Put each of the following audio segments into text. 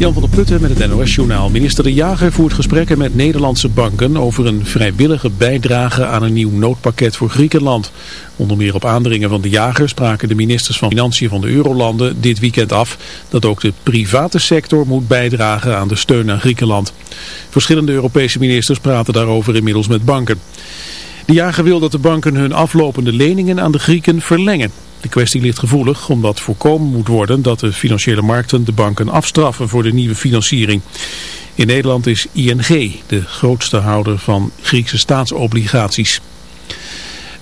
Jan van der Putten met het NOS-journaal. Minister De Jager voert gesprekken met Nederlandse banken over een vrijwillige bijdrage aan een nieuw noodpakket voor Griekenland. Onder meer op aandringen van De Jager spraken de ministers van Financiën van de Eurolanden dit weekend af dat ook de private sector moet bijdragen aan de steun aan Griekenland. Verschillende Europese ministers praten daarover inmiddels met banken. De jager wil dat de banken hun aflopende leningen aan de Grieken verlengen. De kwestie ligt gevoelig omdat voorkomen moet worden dat de financiële markten de banken afstraffen voor de nieuwe financiering. In Nederland is ING de grootste houder van Griekse staatsobligaties.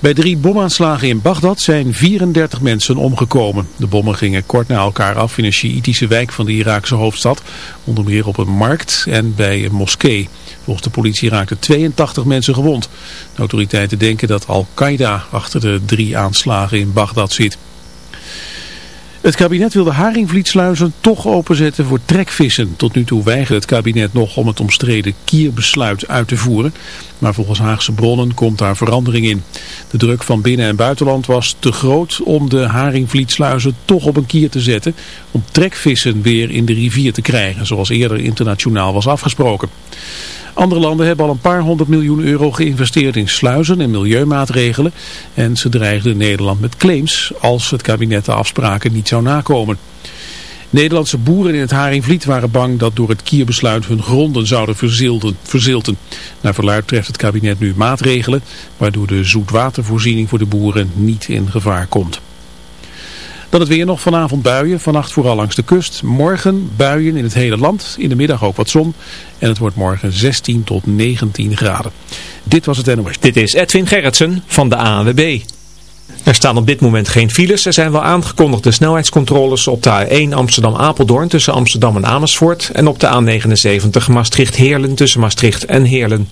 Bij drie bomaanslagen in Bagdad zijn 34 mensen omgekomen. De bommen gingen kort na elkaar af in een Sjiïtische wijk van de Iraakse hoofdstad. Onder meer op een markt en bij een moskee. Volgens de politie raakten 82 mensen gewond. De autoriteiten denken dat Al-Qaeda achter de drie aanslagen in Bagdad zit. Het kabinet wil de haringvlietsluizen toch openzetten voor trekvissen. Tot nu toe weigert het kabinet nog om het omstreden kierbesluit uit te voeren. Maar volgens Haagse bronnen komt daar verandering in. De druk van binnen- en buitenland was te groot om de haringvlietsluizen toch op een kier te zetten. Om trekvissen weer in de rivier te krijgen, zoals eerder internationaal was afgesproken. Andere landen hebben al een paar honderd miljoen euro geïnvesteerd in sluizen en milieumaatregelen. En ze dreigden Nederland met claims als het kabinet de afspraken niet zou nakomen. Nederlandse boeren in het Haringvliet waren bang dat door het kierbesluit hun gronden zouden verzilten. Naar verluid treft het kabinet nu maatregelen waardoor de zoetwatervoorziening voor de boeren niet in gevaar komt. Dan het weer nog vanavond buien, vannacht vooral langs de kust. Morgen buien in het hele land, in de middag ook wat zon. En het wordt morgen 16 tot 19 graden. Dit was het NOS. Dit is Edwin Gerritsen van de ANWB. Er staan op dit moment geen files. Er zijn wel aangekondigde snelheidscontroles op de A1 Amsterdam-Apeldoorn tussen Amsterdam en Amersfoort. En op de A79 Maastricht-Heerlen tussen Maastricht en Heerlen.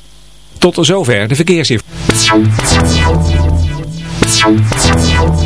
Tot zover de verkeersinformatie.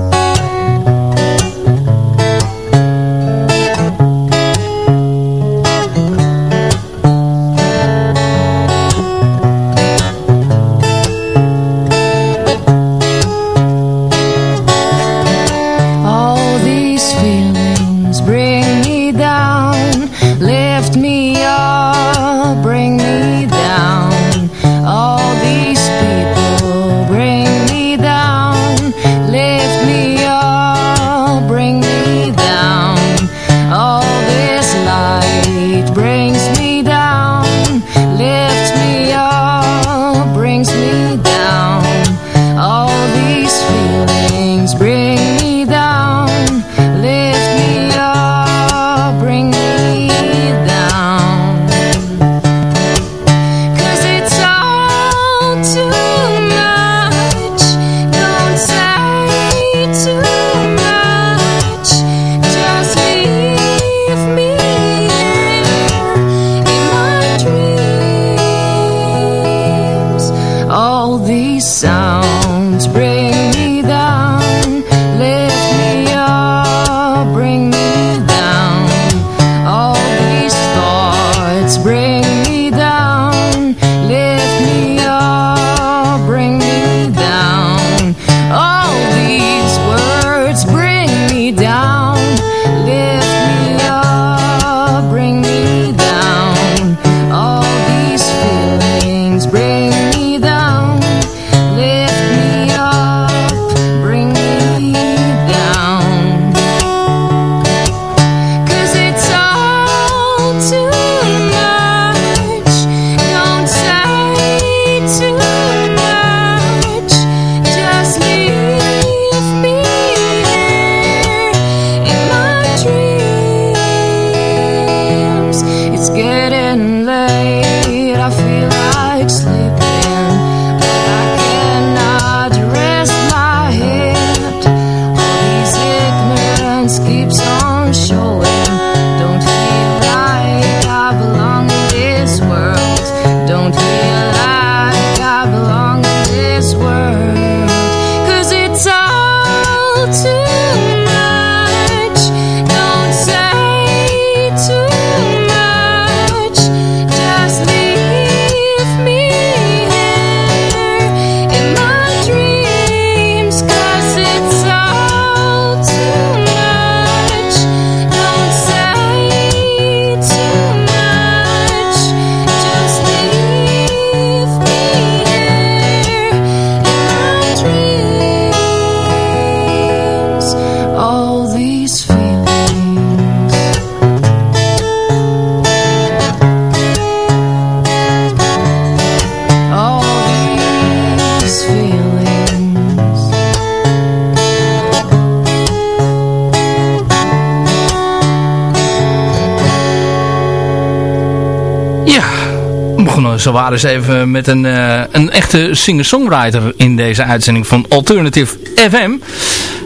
Zo waren ze even met een, een echte singer-songwriter in deze uitzending van Alternative FM.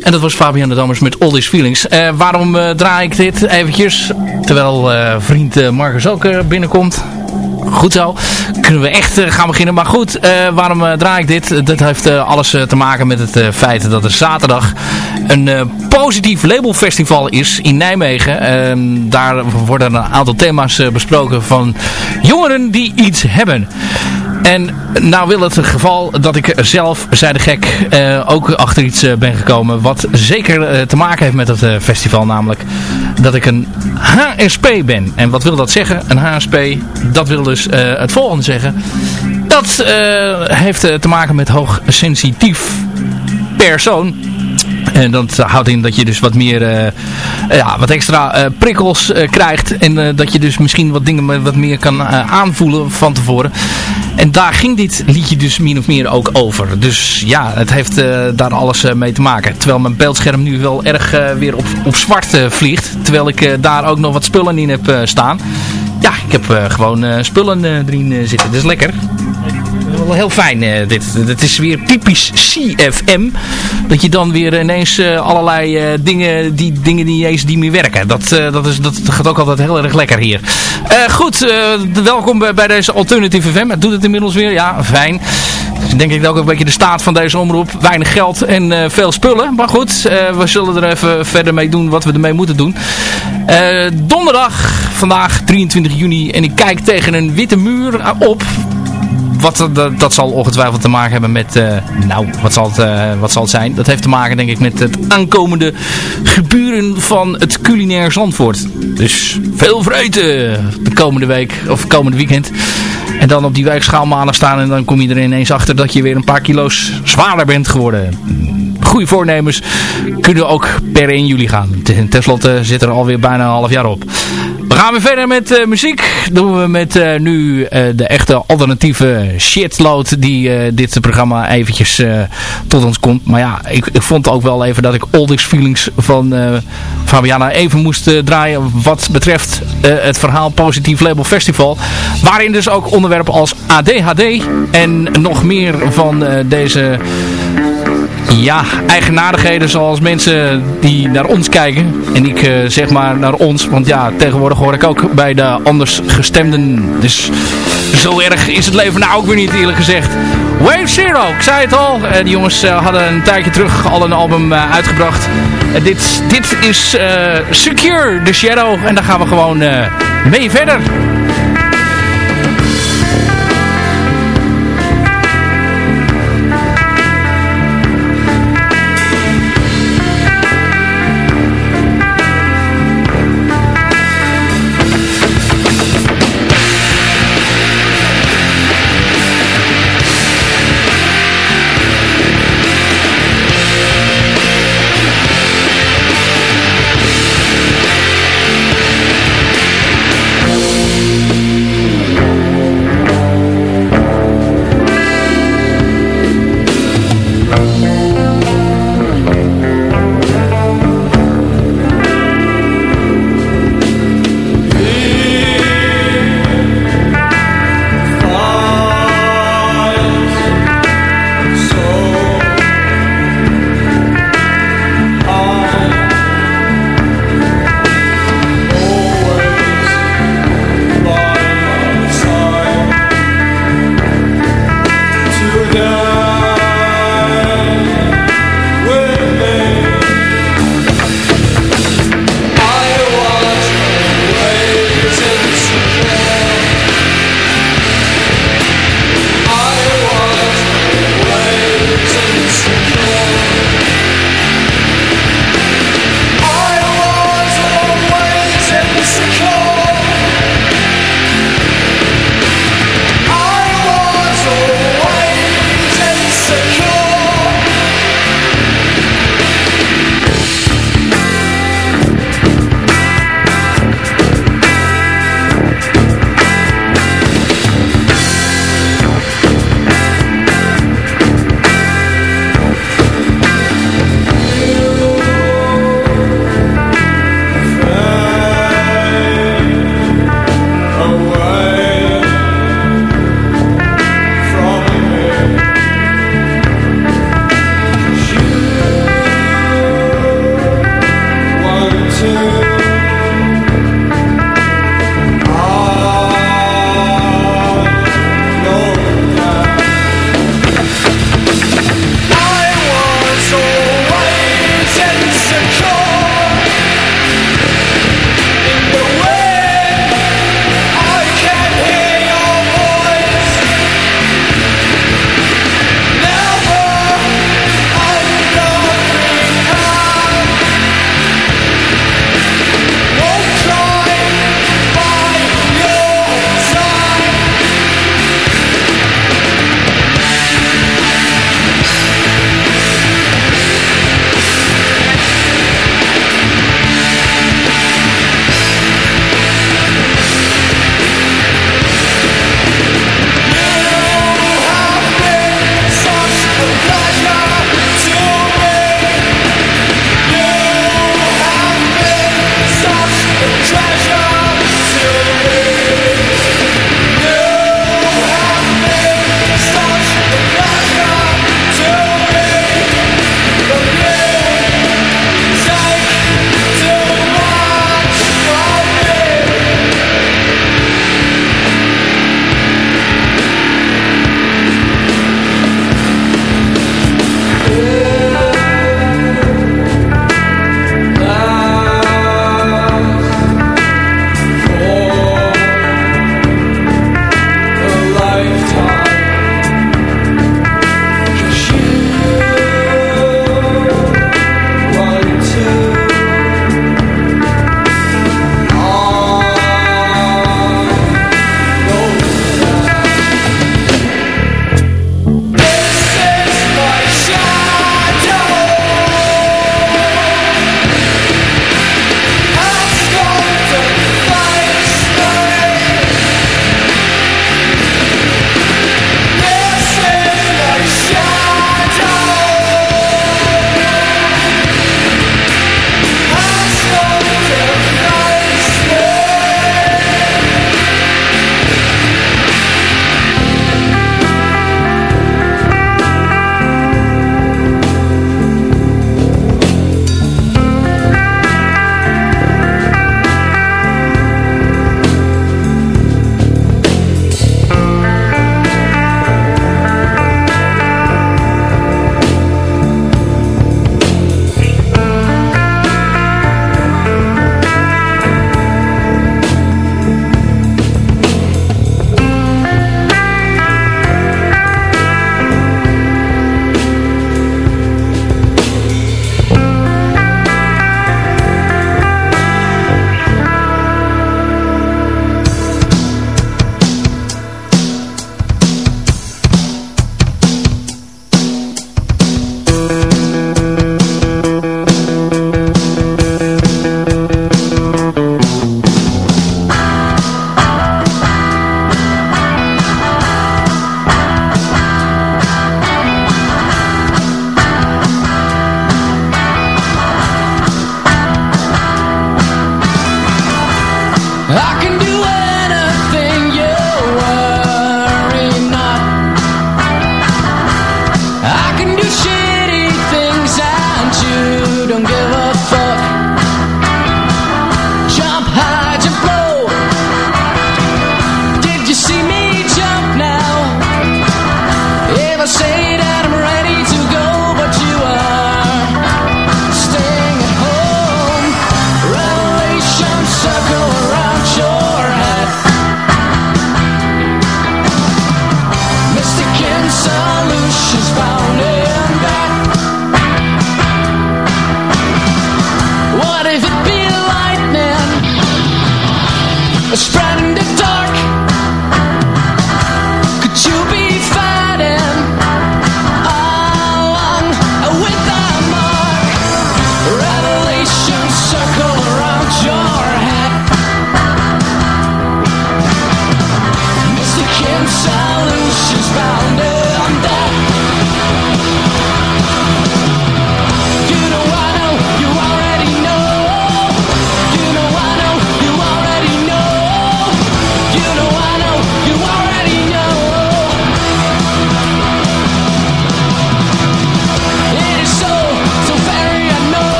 En dat was Fabian de Dammers met All These Feelings. waarom draai ik dit eventjes? Terwijl vriend Marcus ook binnenkomt. Goed zo. Kunnen we echt uh, gaan beginnen. Maar goed, uh, waarom uh, draai ik dit? Dat heeft alles te maken met het feit dat er zaterdag een positief labelfestival is in Nijmegen. Ehm, daar worden een aantal thema's besproken van jongeren die iets hebben. En nou wil het geval dat ik zelf, zei de gek, uh, ook achter iets uh, ben gekomen. Wat zeker uh, te maken heeft met het festival. Namelijk dat ik een HSP ben. En wat wil dat zeggen? Een HSP, dat wil dus het volgende zeggen. Dat heeft te maken met hoogsensitief persoon. En dat houdt in dat je dus wat meer, ja, wat extra prikkels krijgt. En dat je dus misschien wat dingen wat meer kan aanvoelen van tevoren. En daar ging dit liedje dus min of meer ook over. Dus ja, het heeft daar alles mee te maken. Terwijl mijn beeldscherm nu wel erg weer op, op zwart vliegt. Terwijl ik daar ook nog wat spullen in heb staan. Ja, ik heb gewoon spullen erin zitten. Dat is lekker wel heel fijn uh, dit. Het is weer typisch CFM. Dat je dan weer ineens uh, allerlei uh, dingen, die dingen die eens die meer werken. Dat, dat, is, dat gaat ook altijd heel erg lekker hier. goed, welkom bij, bij deze Alternative FM. Het doet het inmiddels weer. Ja, fijn. Dus denk ik ook een beetje de staat van deze omroep. Weinig geld en veel spullen. Maar goed, we zullen er even verder mee doen wat we ermee moeten doen. donderdag, vandaag 23 juni. En ik kijk tegen een witte muur op wat, dat, dat zal ongetwijfeld te maken hebben met, uh, nou, wat zal, het, uh, wat zal het zijn? Dat heeft te maken denk ik met het aankomende gebeuren van het culinair Zandvoort. Dus veel vreten de komende week, of komende weekend. En dan op die weegschaal maandag staan en dan kom je er ineens achter dat je weer een paar kilo's zwaarder bent geworden. Goede voornemens kunnen ook per 1 juli gaan. Ten slotte zit er alweer bijna een half jaar op. We gaan weer verder met uh, muziek. Doen we met uh, nu uh, de echte alternatieve shitload die dit programma eventjes tot ons komt. Maar ja, ik, ik, vond ook wel even dat ik These Feelings van Fabiana even moest draaien. Wat betreft het verhaal Positief Label Festival. Waarin dus ook onderwerpen als ADHD en nog meer van deze ja, eigenaardigheden zoals mensen die naar ons kijken. En ik uh, zeg maar naar ons, want ja, tegenwoordig hoor ik ook bij de anders gestemden. Dus zo erg is het leven nou ook weer niet eerlijk gezegd. Wave Zero, ik zei het al. Uh, die jongens uh, hadden een tijdje terug al een album uitgebracht. dit, dit is Secure the Shadow. En daar gaan we gewoon mee verder.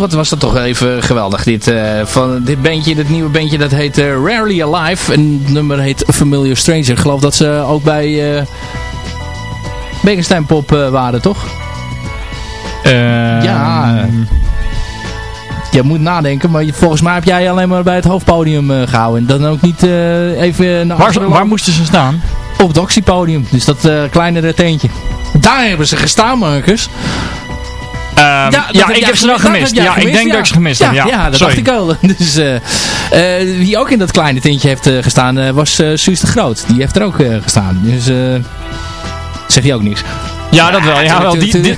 Wat was dat toch even geweldig. Dit, uh, van dit bandje, dit nieuwe bandje, dat heet uh, Rarely Alive. En het nummer heet Familiar Stranger. Ik geloof dat ze ook bij uh, Bekenstein Pop waren, toch? ja. Je moet nadenken, maar volgens mij heb jij alleen maar bij het hoofdpodium gehouden. Dan ook niet even... Naar waar, waar moesten ze staan? Op het actiepodium. Dus dat kleinere teentje. Daar hebben ze gestaan, Marcus. Ehm, ja, ik heb ze wel gemist. Ja, ik denk dat ik ze gemist heb. Ja, dat dacht ik al. Dus, uh, uh, wie ook in dat kleine tintje heeft uh, gestaan was Suus de Groot. Die heeft er ook gestaan. Dus zeg je ook niks. Ja, dat wel. Ja, wel. Die, die,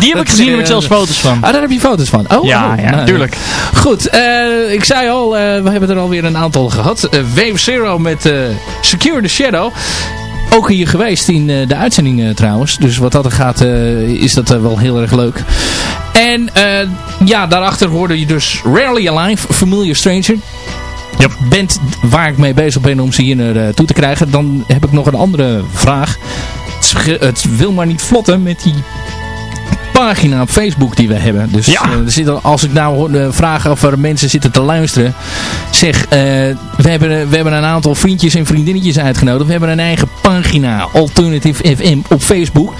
die, heb ik gezien, heb ik zelfs foto's van. Ah, daar heb je foto's van. Oh, ja, oh, ja nou, tuurlijk. Goed, ik zei al, we hebben er alweer een aantal gehad. Wave Zero met Secure the Shadow ook hier geweest in de uitzending trouwens. Dus wat dat er gaat is dat wel heel erg leuk. En ja, daarachter hoorde je dus Rarely Alive, Familiar Stranger. Yep. Band waar ik mee bezig ben om ze hier naartoe te krijgen. Dan heb ik nog een andere vraag. Het, wil maar niet vlotten met die pagina op Facebook die we hebben. Dus ja. uh, er zitten, als ik nou uh, vraag of er mensen zitten te luisteren. Zeg, uh, we, hebben, we hebben een aantal vriendjes en vriendinnetjes uitgenodigd. We hebben een eigen pagina, Alternative FM, op Facebook.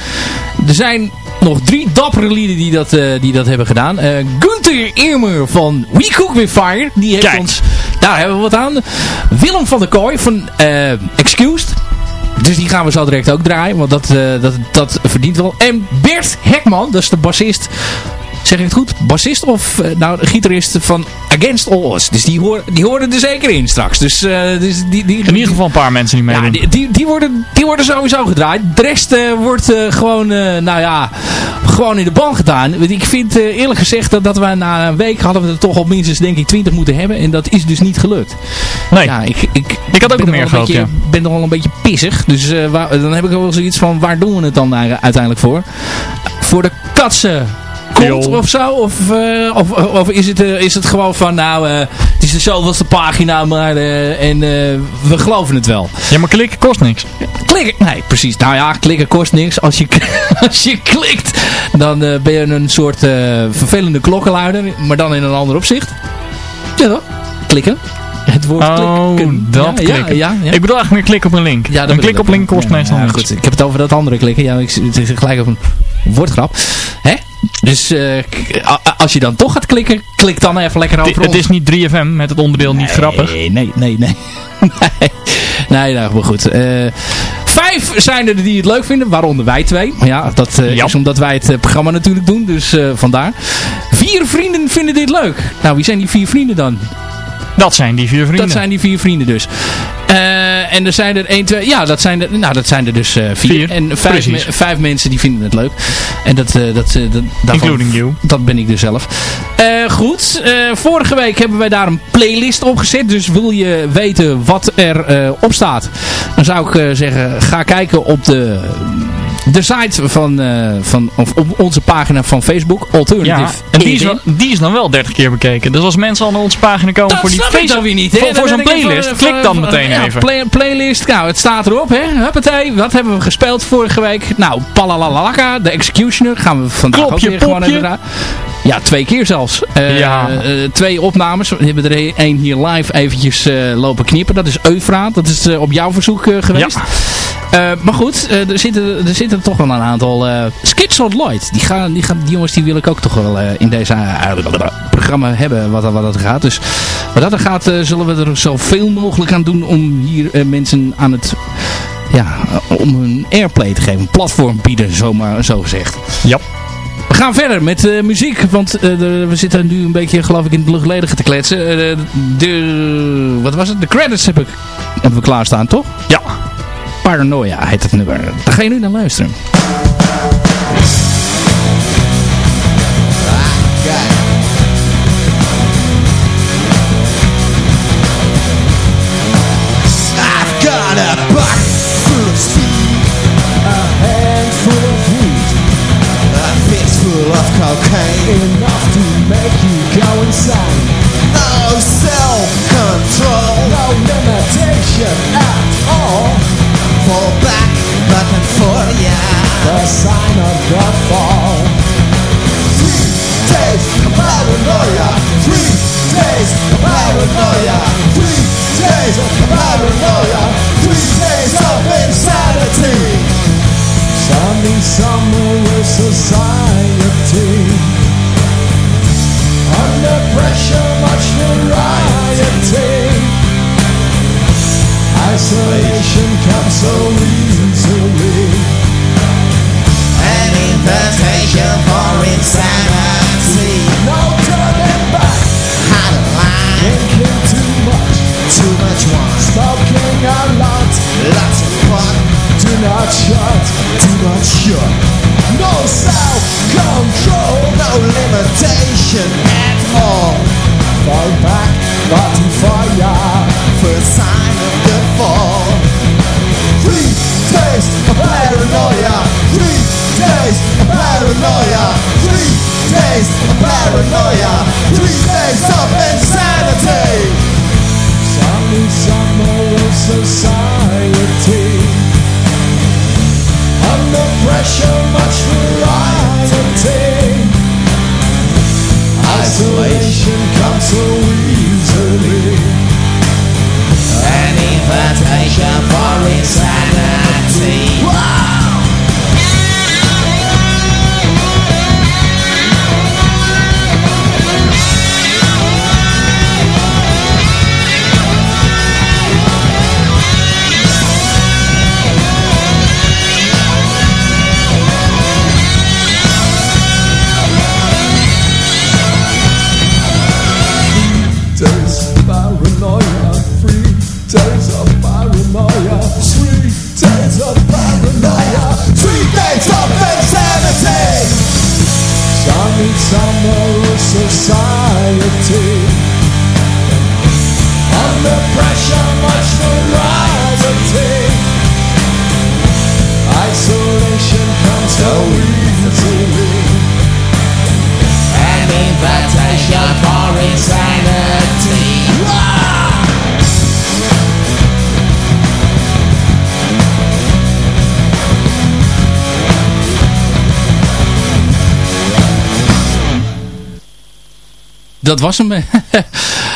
Er zijn nog drie dappere lieden die dat, die dat hebben gedaan. Gunther Eermer van We Cook With Fire. Die heeft Kijk. ons... Daar hebben we wat aan. Willem van der Kooi van Excused. Dus die gaan we zo direct ook draaien. Want dat, uh, dat, dat verdient wel. En Bert Hekman, dat is de bassist. Zeg ik het goed? Bassist of uh, nou, gitarist van Against All Odds. Dus die, hoor, die horen er zeker in straks. Dus, uh, dus die, die, in ieder geval een paar mensen die meedoen. Ja, die, die, die, worden, die worden sowieso gedraaid. De rest uh, wordt gewoon, nou ja, gewoon in de ban gedaan. Ik vind eerlijk gezegd dat, dat we na een week hadden we er toch al minstens denk ik 20 moeten hebben. En dat is dus niet gelukt. Nee. Ja, ik, ik, ik had ook meer gehad, ja. ben nog wel een beetje pissig. Dus waar, dan heb ik wel zoiets van, waar doen we het dan uiteindelijk voor? Voor de katsen komt of zo? Of, uh, of, of, is, het, uh, is het gewoon van, nou, uh, het is de zoveelste pagina, maar en we geloven het wel. Ja, maar klikken kost niks. Klikken? Nee, precies. Nou ja, klikken kost niks. Als je, als je klikt, dan ben je een soort vervelende klokkenluider, maar dan in een ander opzicht. Ja, toch? Klikken. Het woord oh, klikken. dat ja, klikken. Ja, ja, Ik bedoel eigenlijk meer klikken op een link. Ja, een klik op link kost meestal niks. Goed, ik heb het over dat andere klikken. Ja, ik, is gelijk op een woordgrap. Hè? Dus uh, als je dan toch gaat klikken, klik dan even lekker over Het is niet 3FM met het onderdeel niet grappig. Nee, nee, nee. nee. nee, nou, maar goed. Uh, vijf zijn er die het leuk vinden, waaronder wij twee. Ja, dat uh, is omdat wij het programma natuurlijk doen, dus vandaar. Vier vrienden vinden dit leuk. Nou, wie zijn die vier vrienden dan? Dat zijn die vier vrienden. Dat zijn die vier vrienden dus. Uh, en er zijn er 1, 2, ja, dat zijn er, nou, dat zijn er dus uh, vier. vier. En vijf, me, vijf, mensen die vinden het leuk. En dat, uh, dat, dat daarvan, Including you. Dat ben ik dus zelf. goed, vorige week hebben wij daar een playlist op gezet. Dus wil je weten wat er op staat, dan zou ik zeggen, ga kijken op de de site van, uh, van of op onze pagina van Facebook, Alternative. Ja, en die is, die is dan wel 30 keer bekeken. Dus als mensen al naar onze pagina komen voor die Facebook, weer niet, voor, voor zo'n playlist, klik dan meteen even. Play, playlist, nou het staat erop, hè. Huppatee, wat hebben we gespeeld vorige week? Nou, Palalalaka, de Executioner, gaan we vandaag Klopje, ook weer popje. gewoon even ja, twee keer zelfs. Uh, ja. Uh, twee opnames. We hebben er één hier live eventjes uh, lopen knippen. Dat is Eufra. Dat is op jouw verzoek geweest. Ja. Maar goed, er, zitten, er zitten toch wel een aantal... Uh, Skitslot Lloyd. Die, gaan, die, gaan, die jongens die wil ik ook toch wel in deze programma hebben. Wat, wat dat gaat. Dus wat dat gaat zullen we er zoveel mogelijk aan doen. Om hier mensen aan het... Ja, om hun airplay te geven. Een platform bieden, zomaar zo gezegd. Ja. We gaan verder met uh, muziek, want uh, de, we zitten nu een beetje, geloof ik, in het luchtledige te kletsen. Uh, de, wat was het? De credits heb ik, hebben we klaarstaan, toch? Ja. Paranoia heet het nummer. Daar ga je nu naar luisteren. I've got a cocaine Enough to make you go insane No self-control No limitation not that far. Three days of paranoia. Three days of paranoia. Three days of paranoia. Three days of insanity. Standing somewhere with society. Under pressure, much variety. Isolation comes so easily an invitation for insanity. Dat was hem.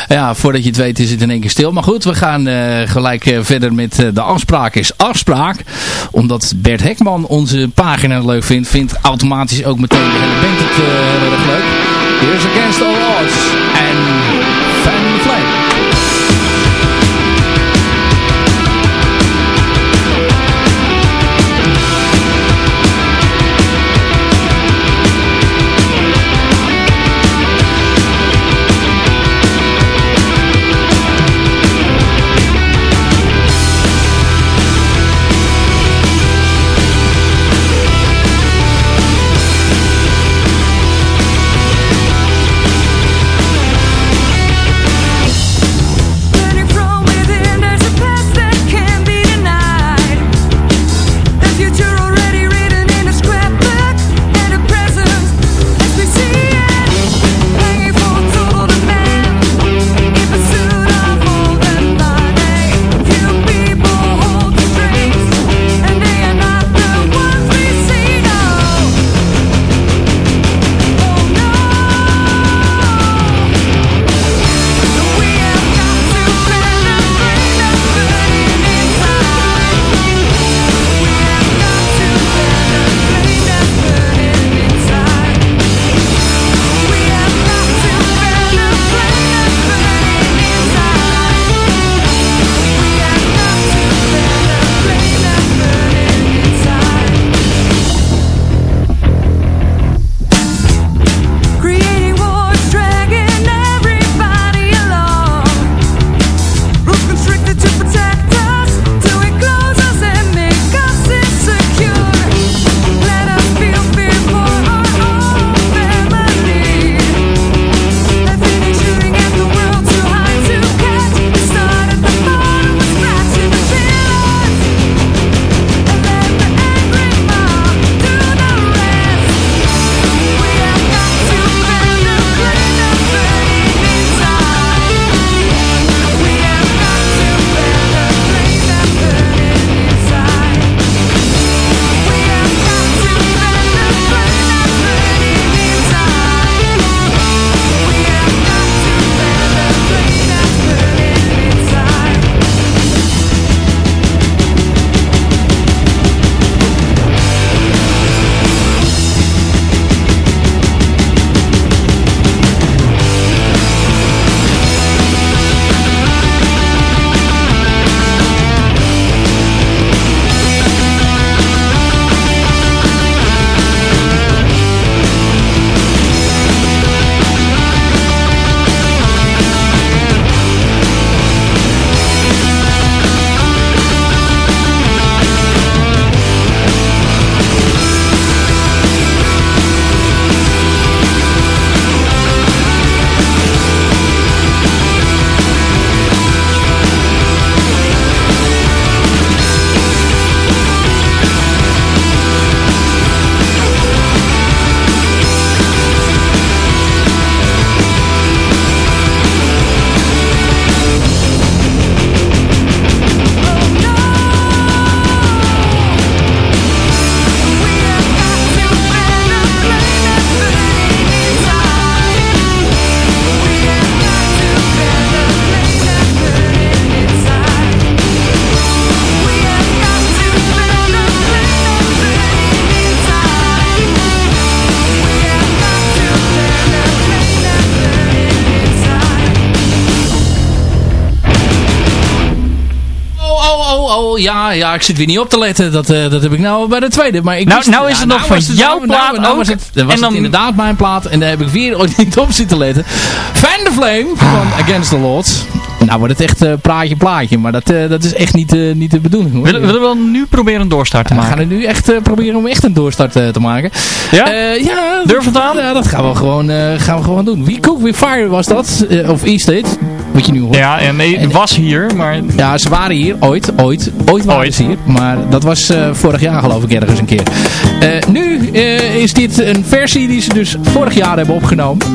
ja, voordat je het weet is het in één keer stil. Maar goed, we gaan uh, gelijk uh, verder met uh, de afspraak is afspraak. Omdat Bert Hekman onze pagina leuk vindt, vindt automatisch ook meteen de hele band het erg leuk. Here's Against All Odds en ja, ja, ik zit weer niet op te letten. Dat, uh, dat heb ik nou bij de tweede. Maar ik nou, wist, nou is het nog nou van jouw nou, plaat nou, nou was het, was en dan... inderdaad mijn plaat. En daar heb ik weer ooit niet op zitten letten. Fan the Flame van Against the Lords. Nou wordt het echt uh, praatje plaatje. Maar dat, uh, dat is echt niet, niet de bedoeling. Hoor. Willen, willen we nu proberen een doorstart te maken? We gaan nu echt proberen om echt een doorstart te maken. Ja? ja Durf het aan? Ja, dat gaan we gewoon, gaan we gewoon doen. Wie Cook With Fire was dat? of E-State? Wat je nu hoort. Ja, en nee, het was hier, maar... Ja, ze waren hier. Ooit, ooit. Ooit waren ooit. ze hier. Maar dat was vorig jaar geloof ik ergens een keer. nu is dit een versie die ze dus vorig jaar hebben opgenomen.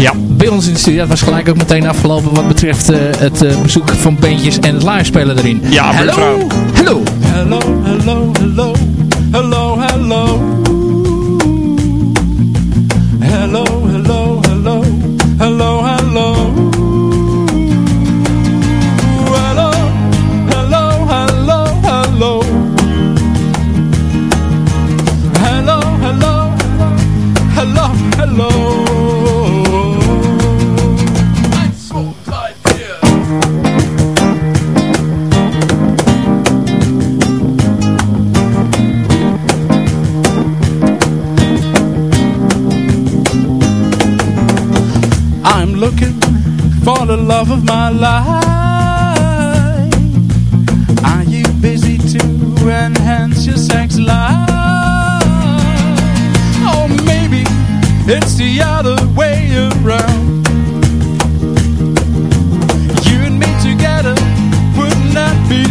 Ja. Bij ons in de studio. Dat was gelijk ook meteen afgelopen wat betreft uh, het uh, bezoek van bandjes en het live spelen erin. Ja, hello. Hello. Hello, hello, hello. Hello, love of my life. Are you busy to enhance your sex life? Or maybe it's the other way around. You and me together wouldn't that be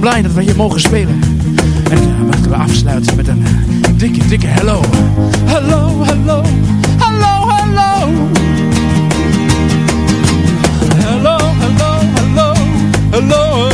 Blij dat we hier mogen spelen. En uh, we afsluiten met een dikke, dikke hello. Hello, hello, hello, hello. Hello, hello, hello, hello,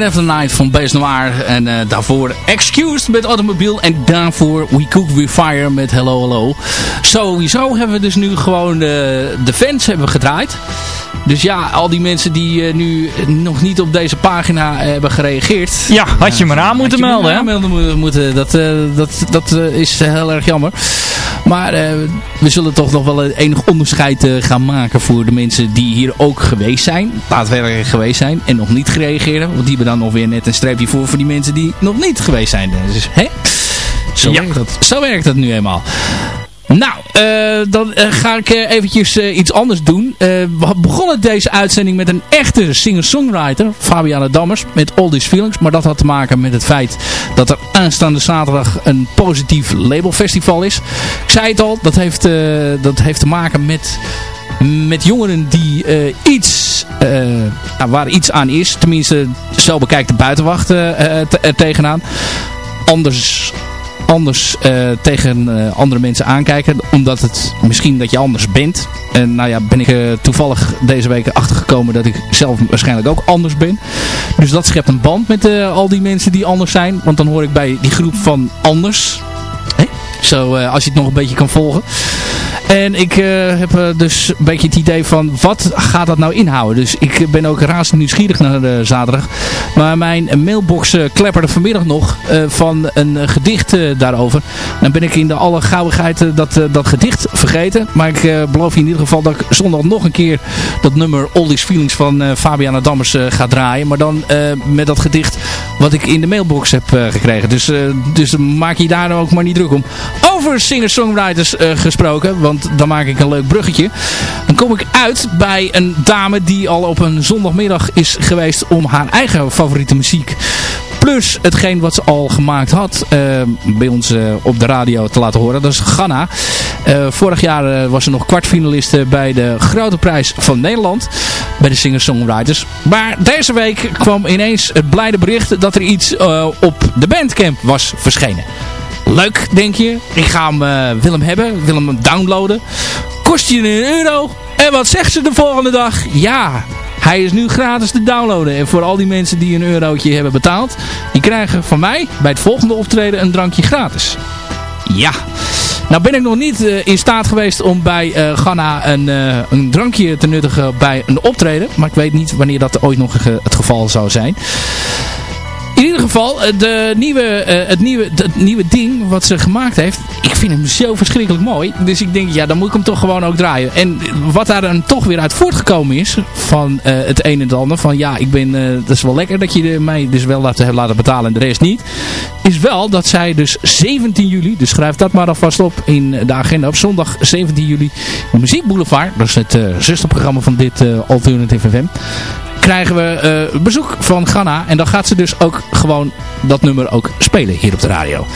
Night After Night van Base Noir. En uh, daarvoor Excused met Automobile. En daarvoor We Cook We Fire met Hello Hello. Sowieso hebben we dus nu gewoon uh, de fans hebben gedraaid. Dus ja, al die mensen die uh, nu nog niet op deze pagina hebben gereageerd. Ja, had je maar aan moeten melden. Had melden moeten. Dat, dat, dat is heel erg jammer. Maar we zullen toch nog wel een enig onderscheid gaan maken voor de mensen die hier ook geweest zijn. Daadwerkelijk geweest zijn en nog niet gereageerd Want die hebben dan nog weer net een streepje voor voor die mensen die nog niet geweest zijn. Dus hè? Zo, ja. werkt dat. Zo werkt dat nu eenmaal. Nou, uh, dan uh, ga ik uh, eventjes iets anders doen. we begonnen deze uitzending met een echte singer-songwriter, Fabiana Dammers, met All These Feelings. Maar dat had te maken met het feit dat er aanstaande zaterdag een positief labelfestival is. Ik zei het al, dat heeft, dat heeft te maken met, met jongeren die iets, nou, waar iets aan is. Tenminste, zo bekijkt de buitenwacht er tegenaan. Anders anders uh, tegen uh, andere mensen aankijken. Omdat het misschien dat je anders bent. En nou ja, ben ik uh, toevallig deze week achtergekomen dat ik zelf waarschijnlijk ook anders ben. Dus dat schept een band met al die mensen die anders zijn. Want dan hoor ik bij die groep van anders. Zo, als je het nog een beetje kan volgen. En ik uh, heb uh, dus een beetje het idee van wat gaat dat nou inhouden. Dus ik ben ook razend nieuwsgierig naar de zaterdag. Maar mijn mailbox klepperde vanmiddag nog van een gedicht daarover. Dan ben ik in de alle gauwigheid dat, dat gedicht vergeten. Maar ik beloof je in ieder geval dat ik zondag nog een keer dat nummer All These Feelings van Fabiana Dammers ga draaien. Maar dan met dat gedicht wat ik in de mailbox heb gekregen. Dus, dus maak je daar ook maar niet druk om. Over singer-songwriters gesproken. Want dan maak ik een leuk bruggetje. Dan kom ik uit bij een dame die al op een zondagmiddag is geweest om haar eigen favoriete muziek Plus hetgeen wat ze al gemaakt had uh, bij ons uh, op de radio te laten horen. Dat is Ghana. Uh, vorig jaar was ze nog kwartfinaliste bij de Grote Prijs van Nederland. Bij de Singer-Songwriters. Maar deze week kwam ineens het blijde bericht dat er iets op de Bandcamp was verschenen. Leuk, denk je. Ik ga hem, uh, wil hem hebben. Wil hem downloaden. Kost je een euro. En wat zegt ze de volgende dag? Ja, hij is nu gratis te downloaden. En voor al die mensen die een eurotje hebben betaald. Die krijgen van mij bij het volgende optreden een drankje gratis. Ja. Nou ben ik nog niet uh, in staat geweest om bij uh, Ghana een, een drankje te nuttigen bij een optreden. Maar ik weet niet wanneer dat ooit nog het geval zou zijn. In ieder geval, eh, de nieuwe, uh, het, nieuwe, het nieuwe ding wat ze gemaakt heeft, ik vind hem zo verschrikkelijk mooi. Dus ik denk, ja, dan moet ik hem toch gewoon ook draaien. En wat daar dan toch weer uit voortgekomen is, van uh, het een en het ander, van ja, ik ben, dat is wel lekker dat je mij dus wel laten, laten betalen en de rest niet, is wel dat zij dus 17 juli, dus schrijf dat maar alvast op in de agenda, op zondag 17 juli, Muziek Boulevard, dat is het zusterprogramma van dit Alternative FM, krijgen we uh, bezoek van Ghana. En dan gaat ze dus ook gewoon dat nummer ook spelen hier op de radio.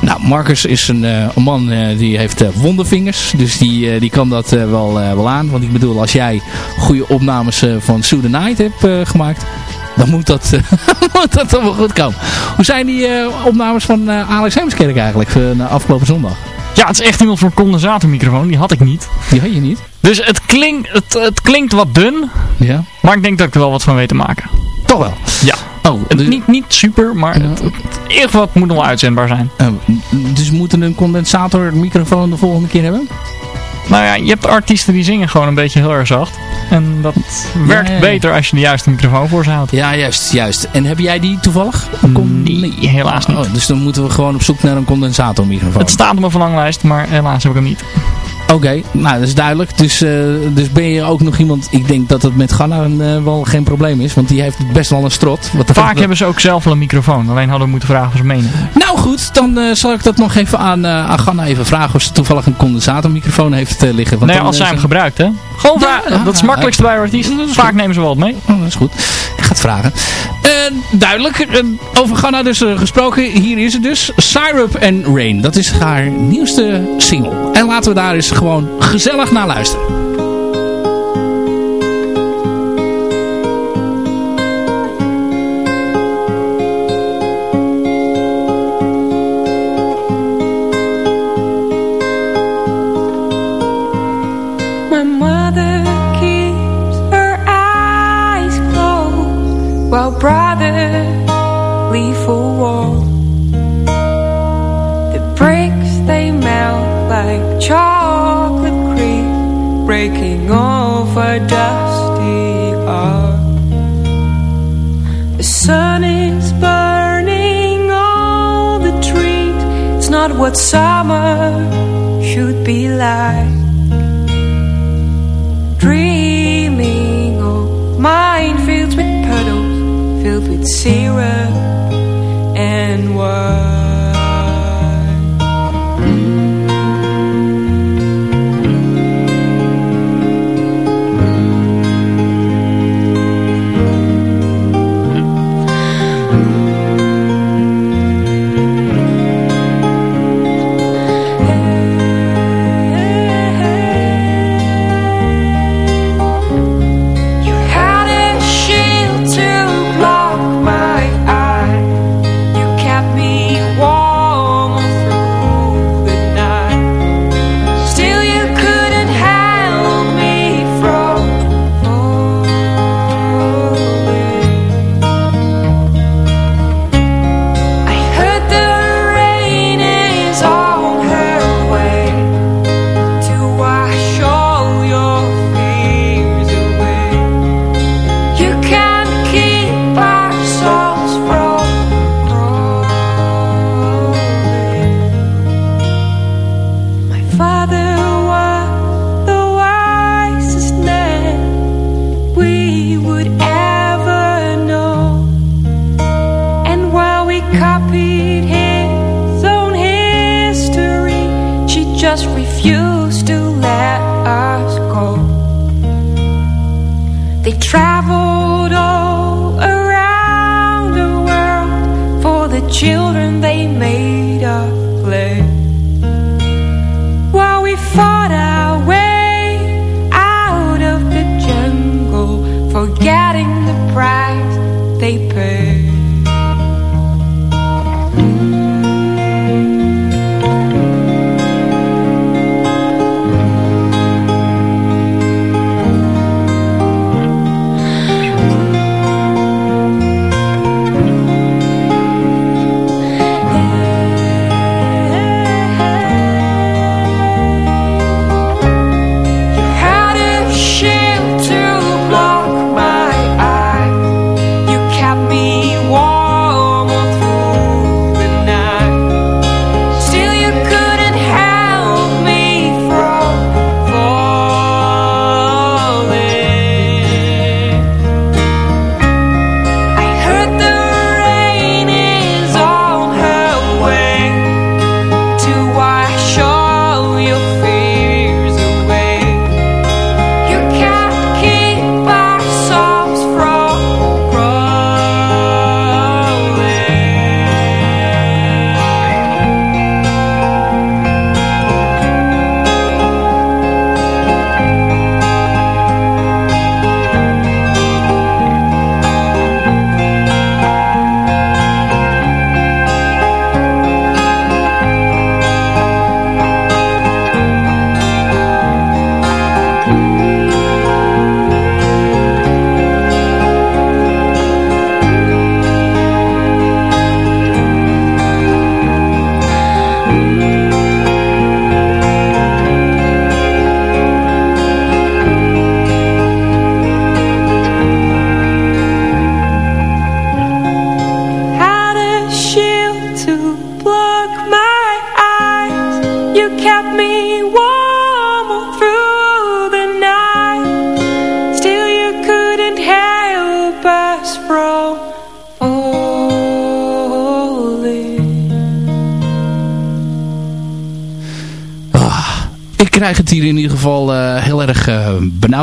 Nou, Marcus is een, een man uh, die heeft wondervingers. Dus die, die kan dat wel, wel aan. Want ik bedoel, als jij goede opnames van Sue the Night hebt gemaakt... Dan moet dat, moet dat wel goed komen. Hoe zijn die opnames van Alex Heemskerk eigenlijk afgelopen zondag? Ja, het is echt iemand voor een condensatormicrofoon. Die had ik niet. Die had je niet? Dus het klinkt, het, het klinkt wat dun. Ja. Maar ik denk dat ik er wel wat van weet te maken. Toch wel? Ja. Oh, dus... niet, niet super, maar ja. het, het, het wat moet nog wel uitzendbaar zijn. Uh, dus moeten een condensatormicrofoon de volgende keer hebben? Nou ja, je hebt artiesten die zingen gewoon een beetje heel erg zacht. En dat werkt ja, ja, beter als je de juiste microfoon voor ze houdt. Ja, juist, juist. En heb jij die toevallig? Nee, helaas niet. Oh, dus dan moeten we gewoon op zoek naar een condensatormicrofoon. Het staat op mijn verlanglijst, maar helaas heb ik hem niet. Oké, nou dat is duidelijk. Dus, uh, dus ben je ook nog iemand... Ik denk dat het met Ganna uh, wel geen probleem is. Want die heeft best wel een strot. Wat Vaak hebben ze ook zelf wel een microfoon. Alleen hadden we moeten vragen of ze menen. Nou goed, dan uh, zal ik dat nog even aan, aan Ganna even vragen. Of ze toevallig een condensatormicrofoon heeft liggen. Want nee, als zij hem gebruikt hè. Gewoon ja, dat is het makkelijkste bij artiesten. Vaak nemen ze wel wat mee. Oh, dat is goed. Ik ga het vragen. duidelijk. over Ganna dus gesproken. Hier is het dus. Syrup and Rain. Dat is haar nieuwste single. En laten we daar eens gewoon gezellig naar luisteren.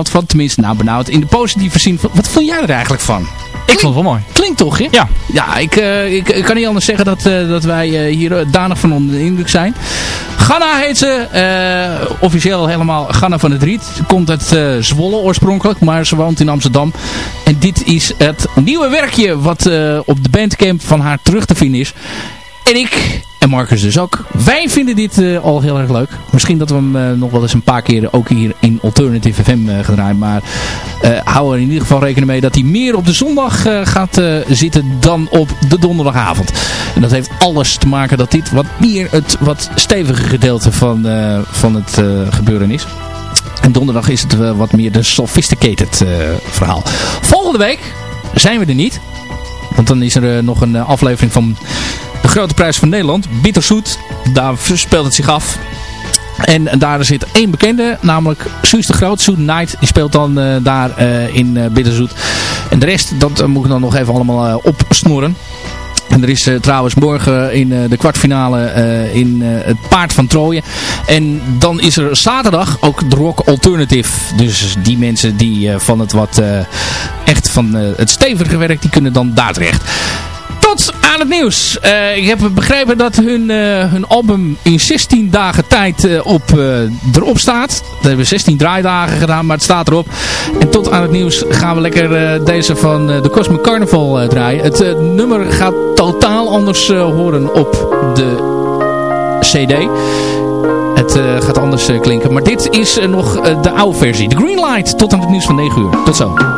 van. Tenminste, nou benauwd in de positieve zin. Wat vond jij er eigenlijk van? Ik vond het wel mooi. Klinkt toch. Ja. Ja, eh, ik, ik, kan niet anders zeggen dat, eh, dat wij eh, hier danig van onder de indruk zijn. Ganna heet ze. officieel helemaal Ganna van het Riet. Komt uit Zwolle oorspronkelijk, maar ze woont in Amsterdam. En dit is het nieuwe werkje wat op de bandcamp van haar terug te vinden is. En ik, en Marcus dus ook, wij vinden dit uh, al heel erg leuk. Misschien dat we hem uh, nog wel eens een paar keer ook hier in Alternative FM uh, gedraaid. Maar hou er in ieder geval rekening mee dat hij meer op de zondag gaat zitten dan op de donderdagavond. En dat heeft alles te maken dat dit wat meer het wat stevige gedeelte van, van het gebeuren is. En donderdag is het wat meer de sophisticated verhaal. Volgende week zijn we er niet. Want dan is er nog een aflevering van de grote prijs van Nederland. Bitterzoet. Daar speelt het zich af. En daar zit één bekende, namelijk Suus de Groot. Soet Night, die speelt dan uh, daar uh, in uh, Bitterzoet. En de rest, dat moet ik dan nog even allemaal opsnoeren. En er is trouwens morgen in de kwartfinale in het Paard van Trooien. En dan is er zaterdag ook de Rock Alternative. Dus die mensen die van het wat echt van het stevige werk, die kunnen dan daar terecht tot aan het nieuws. Uh, ik heb begrepen dat hun, uh, hun album in 16 dagen tijd uh, op, erop staat. We hebben 16 draaidagen gedaan, maar het staat erop. En tot aan het nieuws gaan we lekker deze van de Cosmic Carnival draaien. Het nummer gaat totaal anders horen op de CD. Het gaat anders klinken. Maar dit is nog de oude versie. De Green Light tot aan het nieuws van 9 uur. Tot zo.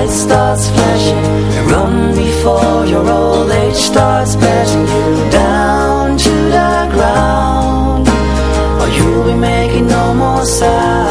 Light starts flashing. Run before your old age starts bashing you down to the ground. Or you'll be making no more sound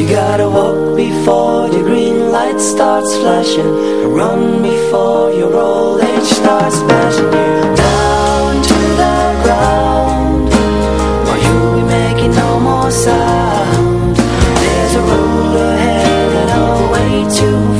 You gotta walk before your green light starts flashing. Run before your old age starts smashing you. Down to the ground. Or you'll be making no more sound? There's a road ahead and I'll wait to